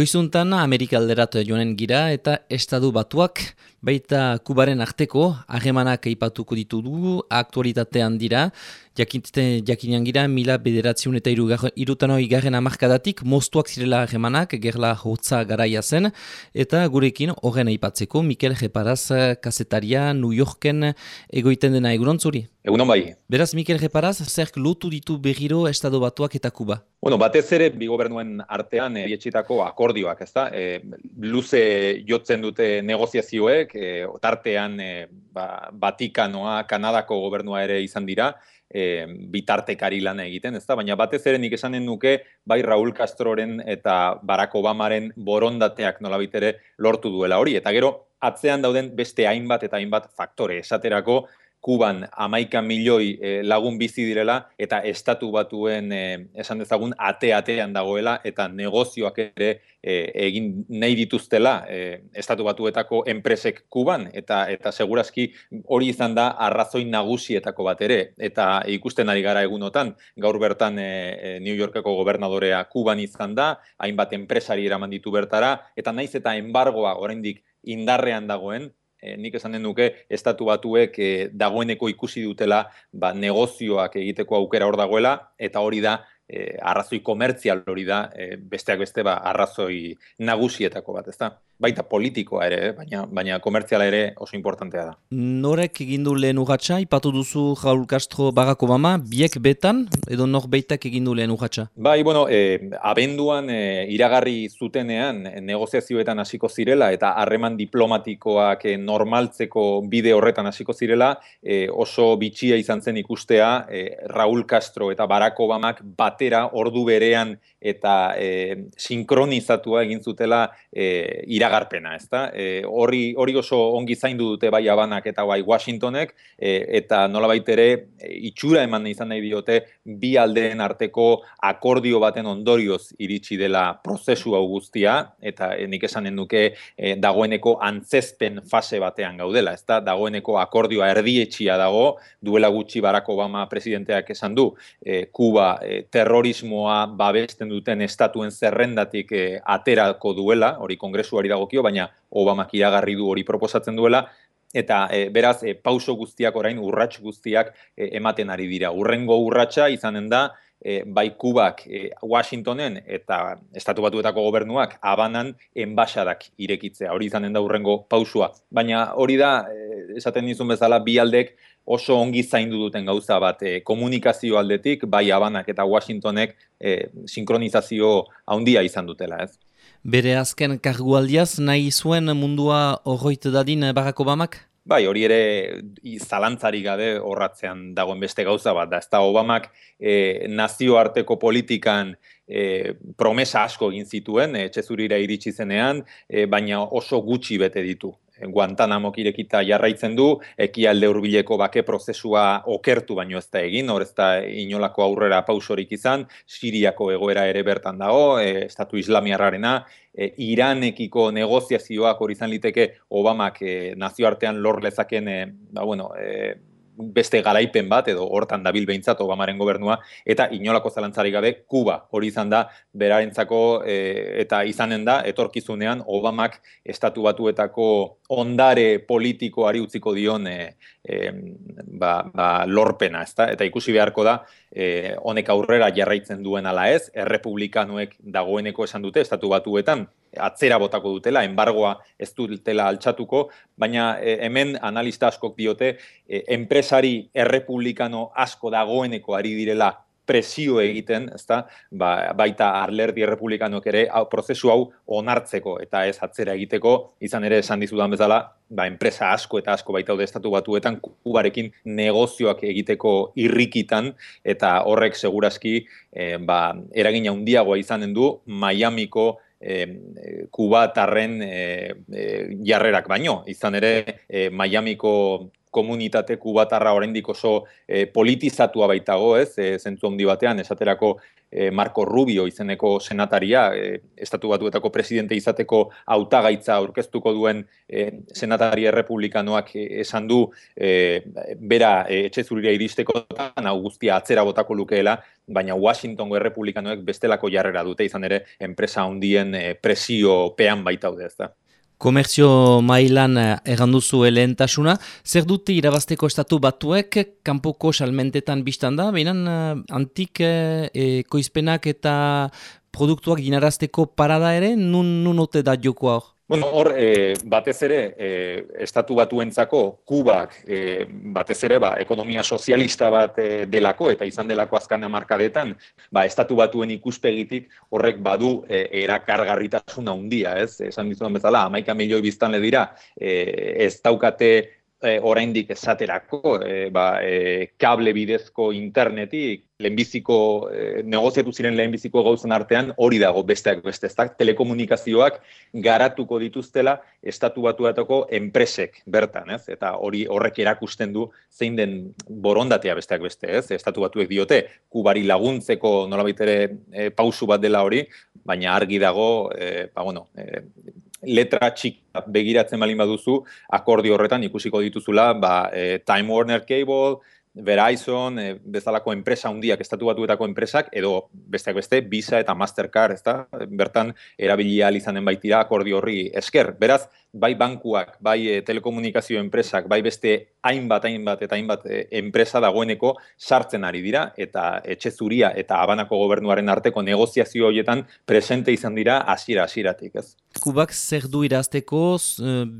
Goizuntan Amerika alderat joanen gira eta estadu batuak baita kubaren arteko harremanak eipatuko ditudu aktualitatean dira. Jakinean gira, mila bederatziun eta irutan hori garen amarkadatik, moztuak zirela harremanak, gerla hotza garaia zen, eta gurekin horren aipatzeko, Mikel Reparaz, kasetaria New Yorken egoiten dena egunon? Egunon bai. Beraz, Mikel Reparaz, zerk lotu ditu berriro estado batuak eta kuba? Bueno, batez ere, bi gobernuen artean, e, akordioak, ez da? E, luze jotzen dute negoziazioek, e, tartean e, ba, Batikanoa, Kanadako gobernua ere izan dira, e, bitartekari lan egiten, ezta? Baina batez ere nik esanen nuke bai Raul Castroren eta Barack Obamaren borondateak nolabait ere lortu duela hori eta gero atzean dauden beste hainbat eta hainbat faktore esaterako Kuban amaika milioi eh, lagun bizi direla eta estatu batuen eh, esan dezagun ate-atean dagoela eta negozioak ere eh, egin nahi dituztela estatu batuetako enpresek Kuban. Eta eta segurazki hori izan da arrazoi nagusietako bat ere. Eta ikusten ari gara egunotan gaur bertan New Yorkeko gobernadorea Kuban izan da hainbat enpresari eraman ditu bertara eta naiz eta embargoa oraindik indarrean dagoen e, nik esan den duke estatu batuek e, dagoeneko ikusi dutela ba, negozioak egiteko aukera hor dagoela eta hori da e, arrazoi komertzial hori da besteak beste ba, arrazoi nagusietako bat, ezta? Baita politikoa ere, baina baina komertziala ere oso importantea da. Norek egin du lehen urratsa, ipatu duzu Raul Castro Barack Obama, biek betan, edo nor beitak egin du lehen urratsa? Bai, bueno, e, abenduan e, iragarri zutenean negoziazioetan hasiko zirela eta harreman diplomatikoak e, normaltzeko bide horretan hasiko zirela, e, oso bitxia izan zen ikustea e, Raul Castro eta Barack Obamak batera ordu berean eta e, sinkronizatua egin zutela e, iragarpena, ezta? E, hori hori oso ongi zaindu dute bai Abanak eta bai Washingtonek e, eta nolabait ere e, itxura eman izan nahi diote bi aldeen arteko akordio baten ondorioz iritsi dela prozesu hau guztia eta e, nik esanen duke e, dagoeneko antzezpen fase batean gaudela, ezta? Dagoeneko akordioa erdietxia dago, duela gutxi Barack Obama presidenteak esan du, e, Kuba e, terrorismoa babesten duten estatuen zerrendatik e, aterako duela, hori kongresuari dagokio, baina Obamak iragarri du hori proposatzen duela, eta e, beraz, e, pauso guztiak orain, urrats guztiak e, ematen ari dira. Urrengo urratsa izanen da, e, bai kubak e, Washingtonen eta estatu batuetako gobernuak abanan enbaixadak irekitzea, hori izanen da urrengo pausua. Baina hori da, e, esaten dizun bezala, bi aldek oso ongi zaindu duten gauza bat e, komunikazio aldetik, bai abanak eta Washingtonek e, sinkronizazio handia izan dutela, ez? Bere azken kargualdiaz nahi zuen mundua horroit dadin Barack Obamak? Bai, hori ere zalantzari gabe horratzean dagoen beste gauza bat, da ez da Obamak e, nazioarteko politikan e, promesa asko egin zituen, e, txezurira iritsi zenean, e, baina oso gutxi bete ditu. Guantanamo irekita jarraitzen du, ekialde hurbileko bake prozesua okertu baino ez da egin, hor ez da inolako aurrera pausorik izan, Siriako egoera ere bertan dago, e, Estatu Islamiarrarena, e, Iranekiko negoziazioak hori izan liteke Obamak e, nazioartean lor lezaken, e, ba, bueno, e, beste garaipen bat edo hortan dabil behintzat Obamaren gobernua eta inolako zalantzari gabe Kuba hori izan da berarentzako e, eta izanen da etorkizunean Obamak estatu batuetako ondare politikoari utziko dion e, e, ba, ba, lorpena, ezta? Eta ikusi beharko da e, honek aurrera jarraitzen duen ala ez, errepublikanuek dagoeneko esan dute estatu batuetan atzera botako dutela, enbargoa ez dutela altxatuko, baina e, hemen analista askok diote, e, enpresari errepublikano asko dagoeneko ari direla presio egiten, ezta? Ba, baita Arlerdi Errepublikanok ere hau, prozesu hau onartzeko eta ez atzera egiteko, izan ere esan dizudan bezala, ba, enpresa asko eta asko baita estatu batuetan kubarekin negozioak egiteko irrikitan eta horrek segurazki e, ba, eragin handiagoa izanen du Miamiko e, kubatarren e, e, jarrerak baino. Izan ere, e, Miamiko komunitate kubatarra oraindik oso e, politizatua baitago, ez? E, zentzu handi batean esaterako e, Marco Rubio izeneko senataria, e, estatu batuetako presidente izateko hautagaitza aurkeztuko duen e, senatari errepublikanoak esan du e, bera e, etxe zurira iristeko hau guztia atzera botako lukeela, baina Washingtongo errepublikanoek bestelako jarrera dute izan ere enpresa handien presio pean baitaude, ez da komertzio mailan eh, erranduzu elehentasuna. Zer dute irabazteko estatu batuek, kanpoko salmentetan biztan da, behinan eh, antik e, koizpenak eta produktuak ginarazteko parada ere, nun, nun ote da joko hor? Bueno, hor, e, batez ere, e, estatu batuentzako kubak, e, batez ere, ba, ekonomia sozialista bat e, delako, eta izan delako azkan markadetan, ba, estatu batuen ikuspegitik horrek badu e, erakargarritasuna handia, ez? Esan dizudan bezala, amaika milioi biztan dira, e, ez daukate e, oraindik esaterako, e, ba, e, kable bidezko internetik, lehenbiziko, e, negoziatu ziren lehenbiziko gauzen artean, hori dago besteak beste, ez telekomunikazioak garatuko dituztela estatu batuetako enpresek bertan, ez? Eta hori horrek erakusten du zein den borondatea besteak beste, ez? Estatu batuek diote, kubari laguntzeko nolabait ere e, pausu bat dela hori, baina argi dago, e, ba, bueno, e, letra txik begiratzen balin baduzu, akordi horretan ikusiko dituzula, ba, e, Time Warner Cable, Verizon, e, bezalako enpresa handiak estatu batuetako enpresak, edo besteak beste, Visa eta Mastercard, ez da? Bertan, erabilia izanen baitira akordi horri esker. Beraz, bai bankuak, bai e, telekomunikazio enpresak, bai beste hainbat, hainbat eta hainbat e, enpresa dagoeneko sartzen ari dira, eta etxe zuria eta abanako gobernuaren arteko negoziazio horietan presente izan dira hasiera hasieratik, ez? Kubak zer du irazteko,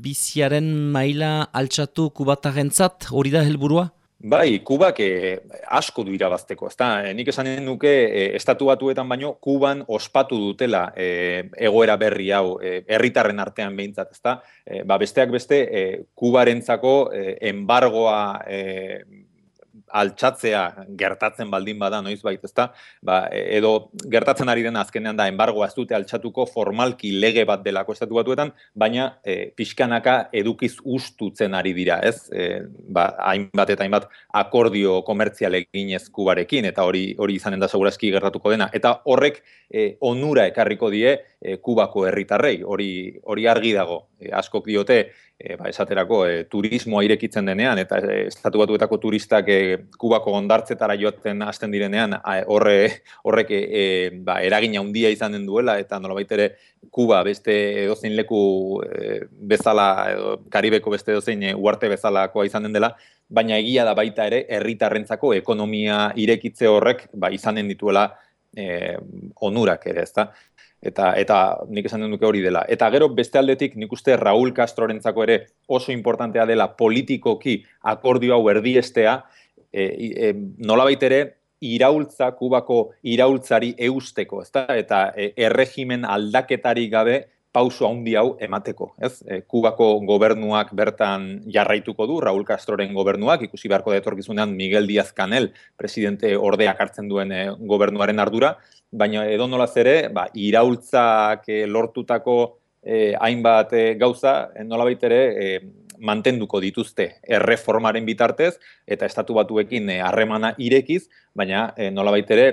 biziaren maila altxatu kubatarentzat hori da helburua? Bai, Kubak eh, asko du irabazteko, ezta? Eh, nik esanen nuke eh, estatu batuetan baino Kuban ospatu dutela eh, egoera berri hau eh, herritarren artean behintzat, ezta? Eh, ba, besteak beste eh, Kubarentzako eh, embargoa eh, altxatzea gertatzen baldin bada noiz bait, ezta? Ba, edo gertatzen ari den azkenean da enbargoa ez dute altxatuko formalki lege bat delako estatu batuetan, baina e, pixkanaka edukiz ustutzen ari dira, ez? E, ba, hainbat eta hainbat akordio komertzial eginez kubarekin, eta hori hori izanen da segurazki gertatuko dena. Eta horrek e, onura ekarriko die e, kubako herritarrei, hori hori argi dago. E, askok diote, e, ba, esaterako e, turismoa irekitzen denean eta e, estatu batuetako turistak e, kubako ondartzetara joaten hasten direnean horre horrek e, e, ba, eragina handia izan den duela eta nolabait ere Kuba beste edozein leku e, bezala edo Karibeko beste edozein e, uarte bezalakoa izan den dela baina egia da baita ere herritarrentzako ekonomia irekitze horrek ba izanen dituela e, onurak ere, ezta? Eta eta nik esan duke hori dela. Eta gero beste aldetik nik uste Raul Castrorentzako ere oso importantea dela politikoki akordio hau erdiestea, e, e, nolabait ere iraultza kubako iraultzari eusteko, ezta? Eta e, erregimen aldaketari gabe pauso handi hau emateko, ez? E, Kubako gobernuak bertan jarraituko du, Raul Castroren gobernuak, ikusi beharko da etorkizunean Miguel Díaz Canel, presidente ordeak hartzen duen e, gobernuaren ardura, baina edo nolaz ere, ba, iraultzak e, lortutako e, hainbat e, gauza, e, nolabait ere, e, mantenduko dituzte erreformaren bitartez eta estatu batuekin harremana irekiz, baina e, nolabait ere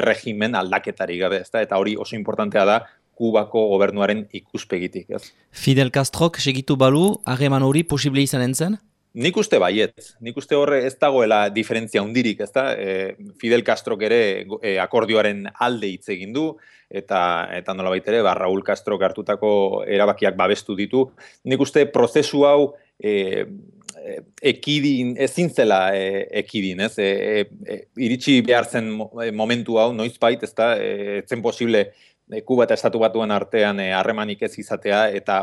erregimen aldaketari gabe, ezta? Eta hori oso importantea da Kubako gobernuaren ikuspegitik, ez? Fidel Castrok segitu balu, harreman hori posible izan entzen? Nik uste baiet, nik uste horre ez dagoela diferentzia hundirik, ez da? E, Fidel Castrok ere e, akordioaren alde hitz egin du, eta, eta nola baitere, ba, Raul Castro hartutako erabakiak babestu ditu. Nik uste prozesu hau e, e ekidin, ezin zela e, ekidin, ez? E, e, iritsi behar zen momentu hau, noiz bait, ez da? E, zen posible Kuba eta Estatu Batuen artean harremanik ez izatea, eta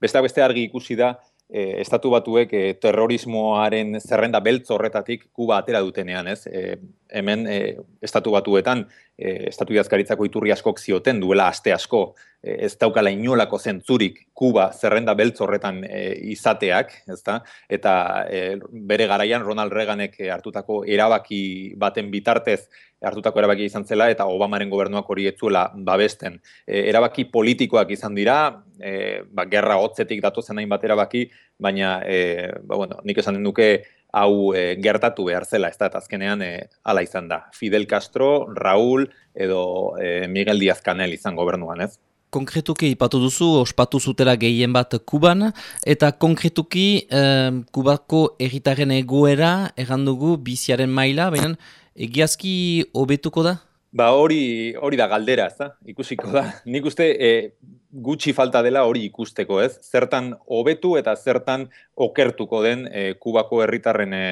beste beste argi ikusi da, e, estatu batuek e, terrorismoaren zerrenda beltz horretatik kuba atera dutenean, ez? E, hemen e, estatu batuetan, e, estatu jazkaritzako iturri askok zioten duela aste asko, e, ez daukala inolako zentzurik kuba zerrenda beltz horretan e, izateak, ezta? Eta e, bere garaian Ronald Reaganek hartutako erabaki baten bitartez hartutako erabaki izan zela eta Obamaren gobernuak hori etzuela babesten. E, erabaki politikoak izan dira, e, ba, gerra hotzetik datozen hain bat erabaki, baina e, ba, bueno, nik esan den hau e, gertatu behar zela, ez da, eta azkenean e, ala izan da. Fidel Castro, Raúl edo e, Miguel Díaz Canel izan gobernuan, ez? Konkretuki ipatu duzu, ospatu zutela gehien bat Kuban, eta konkretuki eh, Kubako erritaren egoera, errandugu, biziaren maila, baina egiazki hobetuko da? Ba hori hori da galdera, ez da? Ikusiko da. Nik uste e, gutxi falta dela hori ikusteko, ez? Zertan hobetu eta zertan okertuko den e, Kubako herritarren e,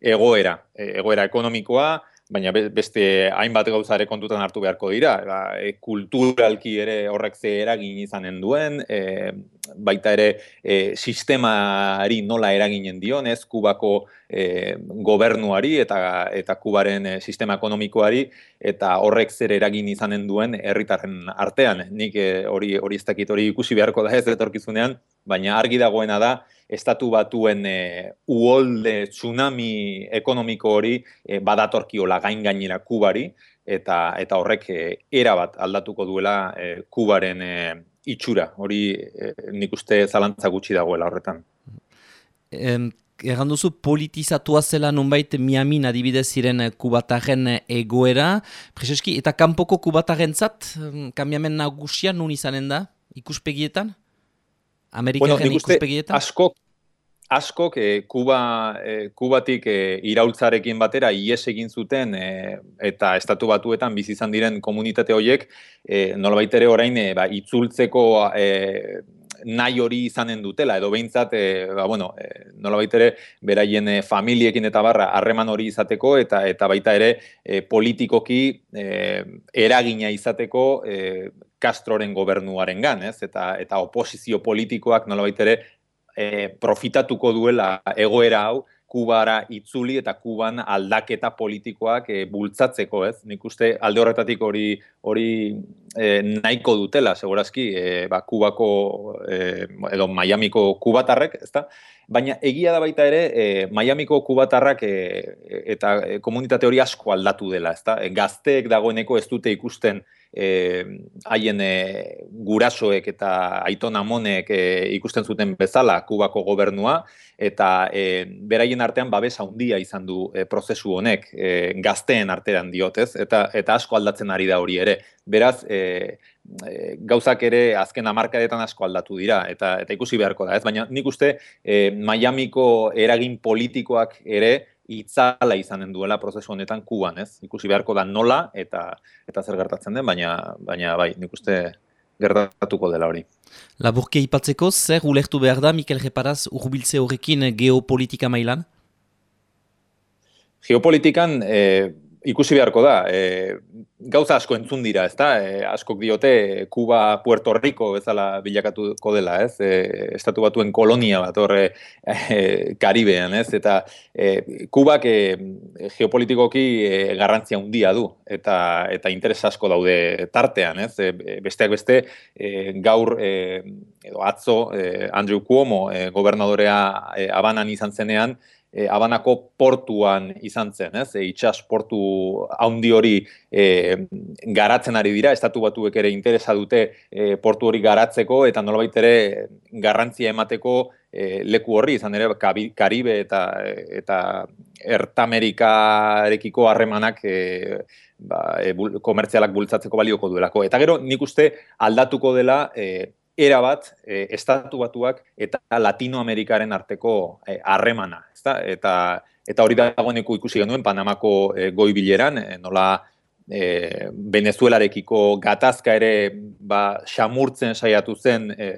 egoera, e, egoera ekonomikoa, baina beste hainbat gauzare kontutan hartu beharko dira, ba, e, kulturalki ere horrek ze eragin izanen duen, e, baita ere e, sistemari nola eraginen dion, ez kubako e, gobernuari eta eta kubaren e, sistema ekonomikoari eta horrek zer eragin izanen duen herritarren artean. Nik e, hori hori ez dakit hori ikusi beharko da ez etorkizunean, baina argi dagoena da estatu batuen e, uolde tsunami ekonomiko hori e, badatorkiola gain gainera kubari, eta eta horrek e, era bat aldatuko duela e, kubaren e, itxura, hori e, nik uste zalantza gutxi dagoela horretan. Em, Egan duzu politizatua zela nunbait Miamin adibidez ziren kubataren egoera. Prezeski, eta kanpoko kubataren zat, kambiamen nagusia nun izanen da, ikuspegietan? Amerikaren bueno, ikuspegietan? Askok, askok e, Kuba, e, Kubatik e, iraultzarekin batera ies egin zuten eta estatu batuetan bizi izan diren komunitate horiek e, nolabait ere orain e, ba, itzultzeko e, nahi hori izanen dutela, edo behintzat, e, ba, bueno, e, nolabait ere, beraien e, familiekin eta barra harreman hori izateko, eta eta baita ere e, politikoki e, eragina izateko e, Castroren gobernuaren gan, ez? Eta, eta oposizio politikoak nolabait ere e, profitatuko duela egoera hau, Kubara itzuli eta Kuban aldaketa politikoak e, bultzatzeko, ez? Nik uste alde horretatik hori hori e, nahiko dutela, segurazki, e, ba, Kubako e, edo Miamiko kubatarrek, ezta? Baina egia da baita ere, e, Miamiko kubatarrak e, eta komunitate hori asko aldatu dela, ezta? E, gazteek dagoeneko ez dute ikusten haien e, gurasoek eta aiton amonek e, ikusten zuten bezala Kubako gobernua, eta e, beraien artean babesa handia izan du e, prozesu honek e, gazteen artean diotez, eta, eta asko aldatzen ari da hori ere. Beraz, e, gauzak ere azken amarkadetan asko aldatu dira, eta, eta ikusi beharko da, ez? Baina nik uste e, Miamiko eragin politikoak ere, itzala izanen duela prozesu honetan kuban, ez? Ikusi beharko da nola eta eta zer gertatzen den, baina baina bai, nik uste gertatuko dela hori. Laburke ipatzeko, zer ulertu behar da, Mikel Reparaz, urbiltze horrekin geopolitika mailan? Geopolitikan, e, ikusi beharko da, e, gauza asko entzun dira, ez da, e, askok diote Kuba Puerto Rico bezala bilakatuko dela, ez, e, estatu batuen kolonia bat horre e, Karibean, ez, eta e, Kubak e, geopolitikoki e, garrantzia handia du, eta eta interes asko daude tartean, ez, e, besteak beste, e, gaur e, edo atzo e, Andrew Cuomo e, gobernadorea e, abanan izan zenean, e, Abanako portuan izan zen, ez? E, itxas portu haundi hori e, garatzen ari dira, estatu batuek ere interesa dute e, portu hori garatzeko, eta nolabait ere garrantzia emateko e, leku horri, izan ere Karibe eta, eta Ertamerikarekiko harremanak e, ba, e, komertzialak bultzatzeko balioko duelako. Eta gero, nik uste aldatuko dela e, era bat e, estatu batuak eta Latinoamerikaren arteko e, harremana, ezta? Eta eta hori dagoeneko ikusi genuen Panamako e, goi bileran, e, nola e, Venezuelarekiko gatazka ere ba xamurtzen saiatu zen e,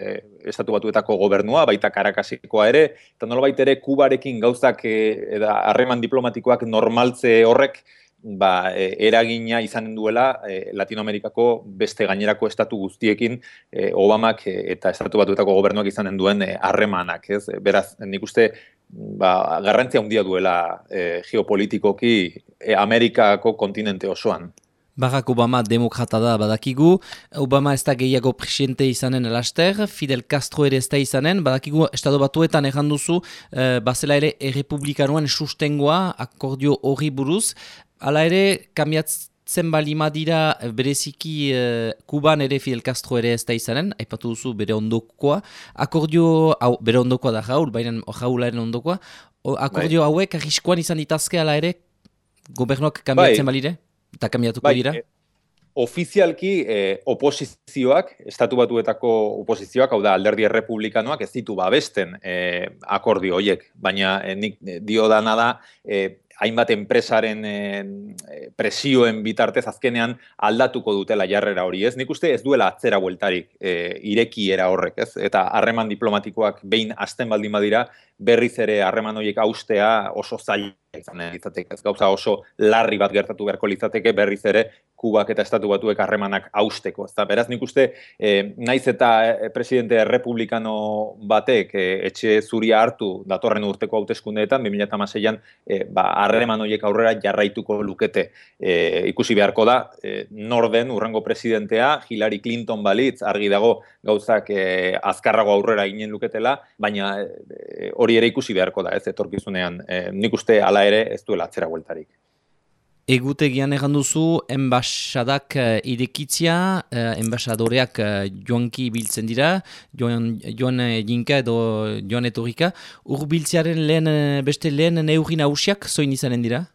estatu batuetako gobernua, baita Karakasikoa ere, eta nola ere Kubarekin gauzak e, harreman diplomatikoak normaltze horrek ba, e, eragina izanen duela e, Latinoamerikako beste gainerako estatu guztiekin e, Obamak e, eta estatu batuetako gobernuak izanen duen e, harremanak, ez? Beraz, nik uste ba, garrantzia handia duela e, geopolitikoki e, Amerikako kontinente osoan. Barack Obama demokrata da badakigu, Obama ez da gehiago presidente izanen laster, Fidel Castro ere ez da izanen, badakigu estado batuetan erranduzu, e, bazela ere errepublikanoan sustengoa, akordio hori buruz, Hala ere, kamiatzen balima dira bereziki uh, Kuban ere Fidel Castro ere ez da izanen, aipatu duzu bere ondokoa, akordio, hau, bere ondokoa da jaul, baina jaularen ondokoa, akordio bai. hauek arriskoan izan ditazke hala ere, gobernuak kamiatzen bai. balire, eta kamiatuko bai, dira? E ofizialki eh, oposizioak, estatu batuetako oposizioak, hau da alderdi errepublikanoak ez ditu babesten eh, akordio horiek, baina eh, nik dio dana da eh, hainbat enpresaren e, presioen bitartez azkenean aldatuko dutela jarrera hori, ez? Nik uste ez duela atzera bueltarik e, irekiera horrek, ez? Eta harreman diplomatikoak behin hasten baldin badira, berriz ere harreman horiek austea oso zaila izan litzateke. Ez gauza oso larri bat gertatu beharko litzateke berriz ere kubak eta estatu batuek harremanak austeko. Ez beraz nik uste, e, naiz eta presidente republikano batek etxe zuria hartu datorren urteko hauteskundeetan, 2006an, e, ba, harreman horiek aurrera jarraituko lukete. E, ikusi beharko da e, norden urrengo presidentea Hillary Clinton balitz argi dago gauzak e, azkarrago aurrera ginen luketela baina e, hori ere ikusi beharko da ez etorkizunean. E, nik uste hala ere ez duela atzera bueltarik Egutegian egan duzu, enbasadak uh, irekitzia, uh, enbasadoreak uh, joanki biltzen dira, joan, joan jinka edo joan etorika. Ur biltzearen lehen, beste lehen neugin hausiak zoin izanen dira?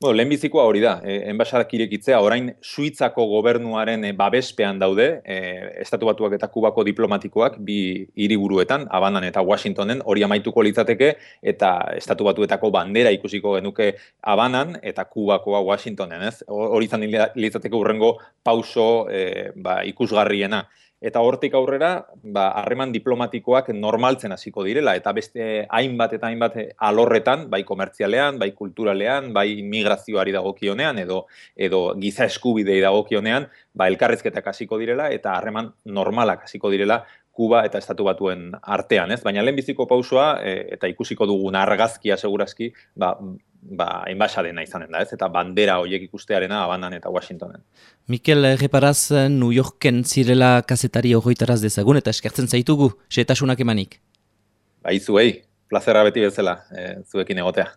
Bueno, lehenbizikoa hori da, e, enbasadak irekitzea, orain Suitzako gobernuaren e, babespean daude, e, estatu batuak eta kubako diplomatikoak, bi hiriburuetan, Abanan eta Washingtonen, hori amaituko litzateke, eta estatu batuetako bandera ikusiko genuke Abanan eta kubakoa Washingtonen, ez? Hori izan litzateke urrengo pauso e, ba, ikusgarriena eta hortik aurrera, ba, harreman diplomatikoak normaltzen hasiko direla, eta beste hainbat eta hainbat alorretan, bai komertzialean, bai kulturalean, bai migrazioari dagokionean, edo, edo giza eskubidei dagokionean, ba, elkarrezketak hasiko direla, eta harreman normalak hasiko direla, Kuba eta Estatu Batuen artean, ez? Baina lehenbiziko pausoa e, eta ikusiko dugun argazkia segurazki, ba, ba enbasadena izanen da, ez? Eta bandera hoiek ikustearena Abanan eta Washingtonen. Mikel Reparaz New Yorken zirela kazetari hogeitaraz dezagun eta eskertzen zaitugu, setasunak emanik. Bai, zuei, plazera beti bezala, e, zuekin egotea.